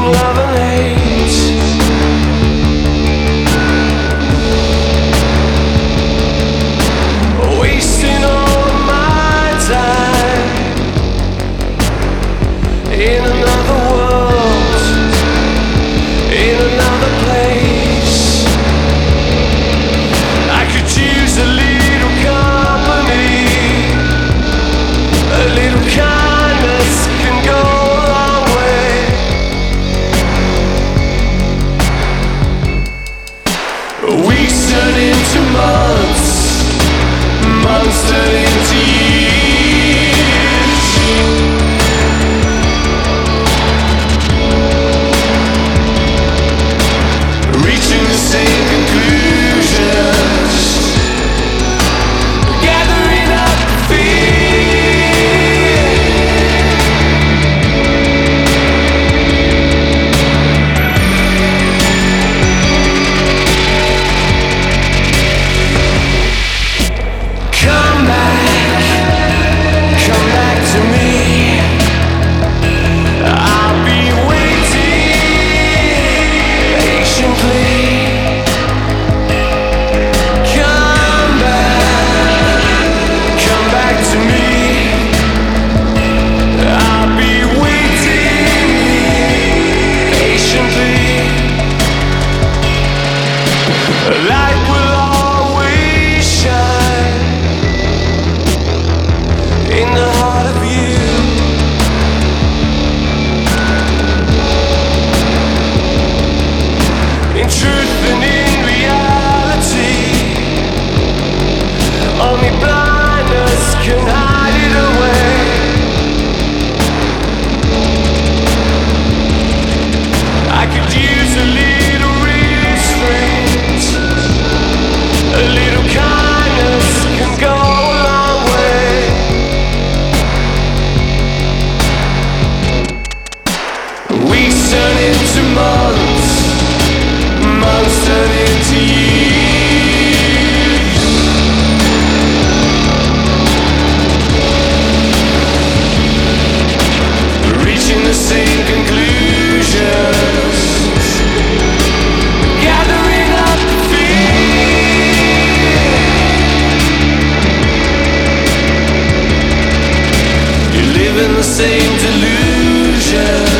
love. Weeks turn into months, months turn into years. the same delusion.